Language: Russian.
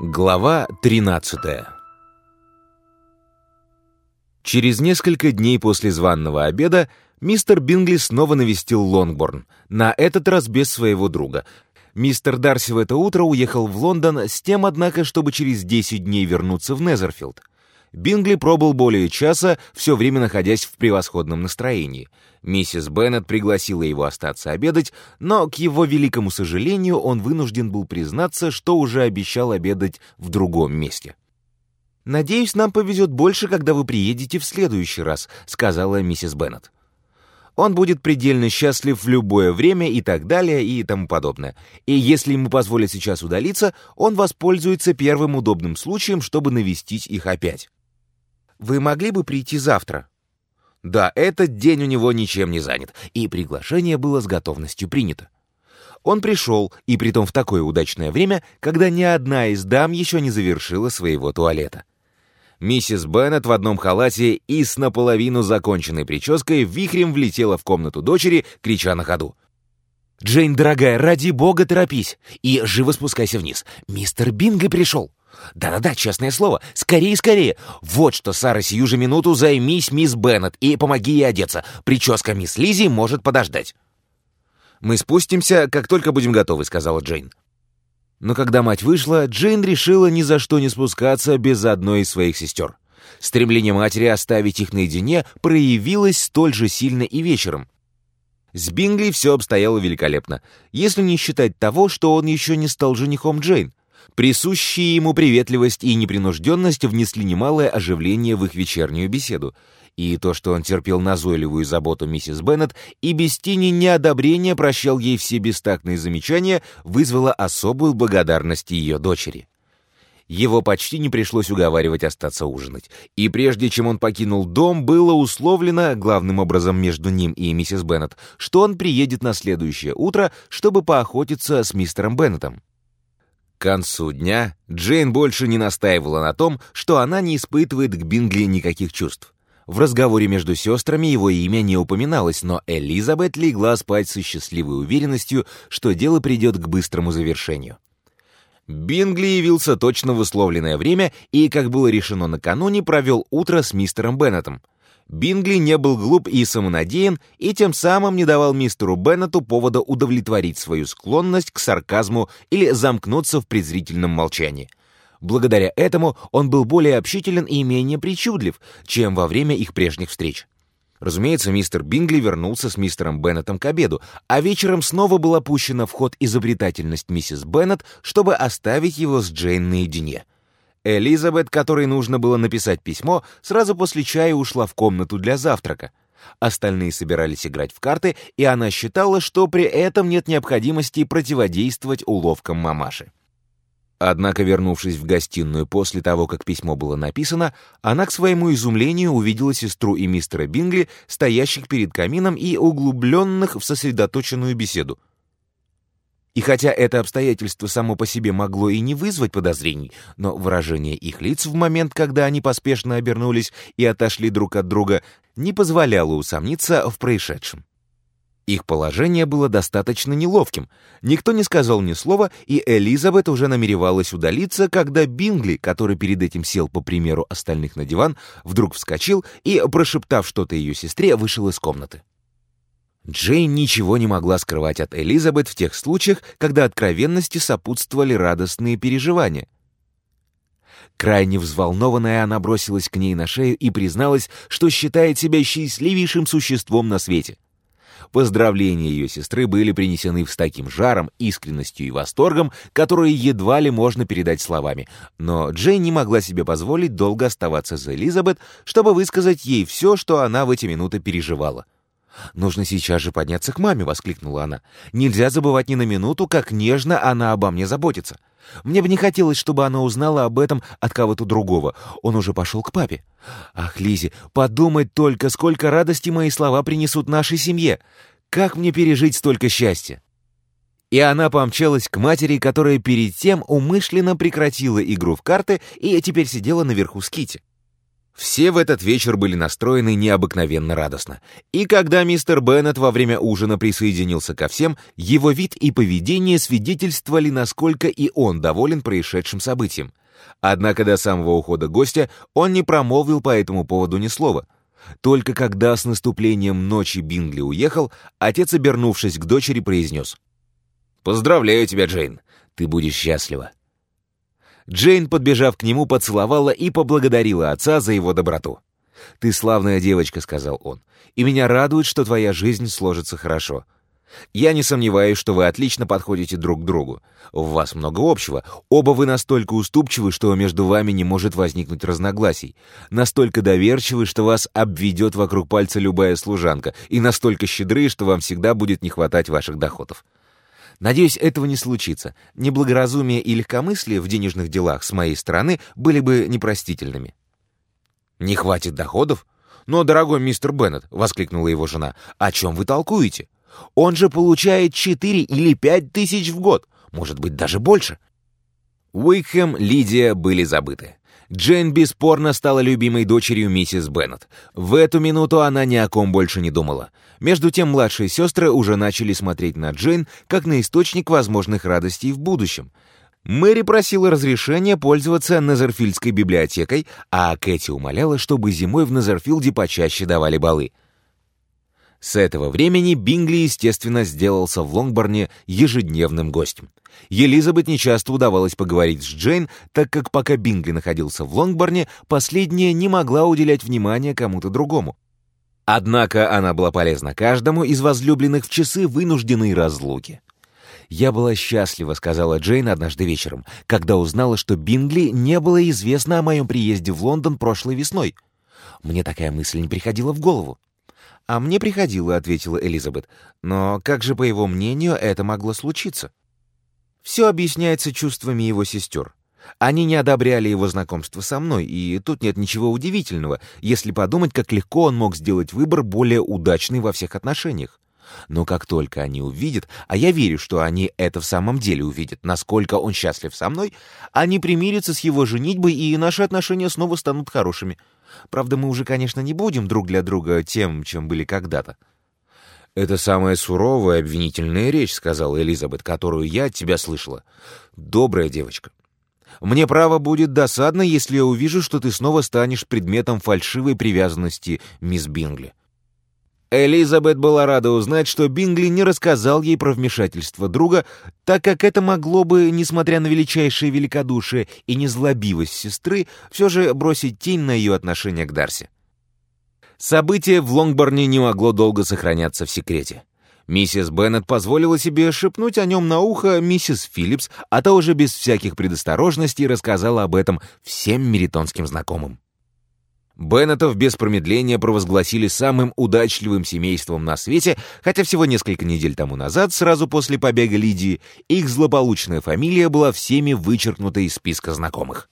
Глава 13 Через несколько дней после званного обеда мистер Бингли снова навестил Лонгборн, на этот раз без своего друга. Мистер Дарси в это утро уехал в Лондон с тем, однако, чтобы через 10 дней вернуться в Незерфилд. Бингли пробыл более часа, все время находясь в превосходном настроении. Миссис Беннет пригласила его остаться обедать, но, к его великому сожалению, он вынужден был признаться, что уже обещал обедать в другом месте. «Надеюсь, нам повезет больше, когда вы приедете в следующий раз», — сказала миссис Беннет. Он будет предельно счастлив в любое время и так далее и тому подобное. И если ему позволят сейчас удалиться, он воспользуется первым удобным случаем, чтобы навестить их опять. Вы могли бы прийти завтра? Да, этот день у него ничем не занят, и приглашение было с готовностью принято. Он пришел, и притом в такое удачное время, когда ни одна из дам еще не завершила своего туалета. Миссис Беннет в одном халате и с наполовину законченной прической вихрем влетела в комнату дочери, крича на ходу. «Джейн, дорогая, ради бога торопись и живо спускайся вниз. Мистер Бинго пришел!» «Да-да-да, честное слово. Скорее, скорее. Вот что, Сара, сию же минуту займись мисс Беннет и помоги ей одеться. Прическа мисс Лизи может подождать». «Мы спустимся, как только будем готовы», — сказала Джейн. Но когда мать вышла, Джейн решила ни за что не спускаться без одной из своих сестер. Стремление матери оставить их наедине проявилось столь же сильно и вечером. С Бингли все обстояло великолепно, если не считать того, что он еще не стал женихом Джейн. Присущие ему приветливость и непринужденность внесли немалое оживление в их вечернюю беседу. И то, что он терпел назойливую заботу миссис Беннет и без тени неодобрения прощал ей все бестактные замечания, вызвало особую благодарность ее дочери. Его почти не пришлось уговаривать остаться ужинать. И прежде чем он покинул дом, было условлено, главным образом между ним и миссис Беннет, что он приедет на следующее утро, чтобы поохотиться с мистером Беннетом. Концу дня Джейн больше не настаивала на том, что она не испытывает к Бингли никаких чувств. В разговоре между сестрами его имя не упоминалось, но Элизабет легла спать со счастливой уверенностью, что дело придет к быстрому завершению. Бингли явился точно в условленное время и, как было решено накануне, провел утро с мистером Беннетом — Бингли не был глуп и самонадеян, и тем самым не давал мистеру Беннету повода удовлетворить свою склонность к сарказму или замкнуться в презрительном молчании. Благодаря этому он был более общителен и менее причудлив, чем во время их прежних встреч. Разумеется, мистер Бингли вернулся с мистером Беннетом к обеду, а вечером снова была пущена в ход изобретательность миссис Беннет, чтобы оставить его с Джейн наедине — Элизабет, которой нужно было написать письмо, сразу после чая ушла в комнату для завтрака. Остальные собирались играть в карты, и она считала, что при этом нет необходимости противодействовать уловкам мамаши. Однако, вернувшись в гостиную после того, как письмо было написано, она к своему изумлению увидела сестру и мистера Бингли, стоящих перед камином и углубленных в сосредоточенную беседу — и хотя это обстоятельство само по себе могло и не вызвать подозрений, но выражение их лиц в момент, когда они поспешно обернулись и отошли друг от друга, не позволяло усомниться в происшедшем. Их положение было достаточно неловким. Никто не сказал ни слова, и Элизабет уже намеревалась удалиться, когда Бингли, который перед этим сел по примеру остальных на диван, вдруг вскочил и, прошептав что-то ее сестре, вышел из комнаты. Джейн ничего не могла скрывать от Элизабет в тех случаях, когда откровенности сопутствовали радостные переживания. Крайне взволнованная, она бросилась к ней на шею и призналась, что считает себя счастливейшим существом на свете. Поздравления ее сестры были принесены с таким жаром, искренностью и восторгом, которые едва ли можно передать словами. Но Джейн не могла себе позволить долго оставаться за Элизабет, чтобы высказать ей все, что она в эти минуты переживала. «Нужно сейчас же подняться к маме!» — воскликнула она. «Нельзя забывать ни на минуту, как нежно она обо мне заботится. Мне бы не хотелось, чтобы она узнала об этом от кого-то другого. Он уже пошел к папе. Ах, Лизи, подумать только, сколько радости мои слова принесут нашей семье! Как мне пережить столько счастья!» И она помчалась к матери, которая перед тем умышленно прекратила игру в карты и теперь сидела наверху с Кити. Все в этот вечер были настроены необыкновенно радостно. И когда мистер Беннет во время ужина присоединился ко всем, его вид и поведение свидетельствовали, насколько и он доволен происшедшим событием. Однако до самого ухода гостя он не промолвил по этому поводу ни слова. Только когда с наступлением ночи Бингли уехал, отец, обернувшись к дочери, произнес «Поздравляю тебя, Джейн, ты будешь счастлива». Джейн, подбежав к нему, поцеловала и поблагодарила отца за его доброту. «Ты славная девочка», — сказал он, — «и меня радует, что твоя жизнь сложится хорошо. Я не сомневаюсь, что вы отлично подходите друг к другу. У вас много общего. Оба вы настолько уступчивы, что между вами не может возникнуть разногласий. Настолько доверчивы, что вас обведет вокруг пальца любая служанка. И настолько щедры, что вам всегда будет не хватать ваших доходов. Надеюсь, этого не случится. Неблагоразумие и легкомыслие в денежных делах с моей стороны были бы непростительными. «Не хватит доходов?» «Но, дорогой мистер Беннет», — воскликнула его жена, — «о чем вы толкуете? Он же получает 4 или 5 тысяч в год, может быть, даже больше». Уикхэм, Лидия были забыты. Джейн бесспорно стала любимой дочерью миссис Беннет. В эту минуту она ни о ком больше не думала. Между тем младшие сестры уже начали смотреть на Джейн как на источник возможных радостей в будущем. Мэри просила разрешения пользоваться Назерфилдской библиотекой, а Кэти умоляла, чтобы зимой в Назерфилде почаще давали балы. С этого времени Бингли, естественно, сделался в Лонгборне ежедневным гостем. Елизабет нечасто удавалось поговорить с Джейн, так как пока Бингли находился в Лонгборне, последняя не могла уделять внимания кому-то другому. Однако она была полезна каждому из возлюбленных в часы вынужденной разлуки. «Я была счастлива», — сказала Джейн однажды вечером, когда узнала, что Бингли не было известно о моем приезде в Лондон прошлой весной. Мне такая мысль не приходила в голову. «А мне приходило», — ответила Элизабет. «Но как же, по его мнению, это могло случиться?» Все объясняется чувствами его сестер. Они не одобряли его знакомство со мной, и тут нет ничего удивительного, если подумать, как легко он мог сделать выбор более удачный во всех отношениях. Но как только они увидят, а я верю, что они это в самом деле увидят, насколько он счастлив со мной, они примирятся с его женитьбой, и наши отношения снова станут хорошими. Правда, мы уже, конечно, не будем друг для друга тем, чем были когда-то. «Это самая суровая обвинительная речь», — сказала Элизабет, которую я от тебя слышала. «Добрая девочка. Мне право будет досадно, если я увижу, что ты снова станешь предметом фальшивой привязанности мисс Бингли». Элизабет была рада узнать, что Бингли не рассказал ей про вмешательство друга, так как это могло бы, несмотря на величайшее великодушие и незлобивость сестры, все же бросить тень на ее отношение к Дарси. Событие в Лонгборне не могло долго сохраняться в секрете. Миссис Беннет позволила себе шепнуть о нем на ухо миссис Филлипс, а та уже без всяких предосторожностей рассказала об этом всем меритонским знакомым. Беннетов без промедления провозгласили самым удачливым семейством на свете, хотя всего несколько недель тому назад, сразу после побега Лидии, их злополучная фамилия была всеми вычеркнута из списка знакомых.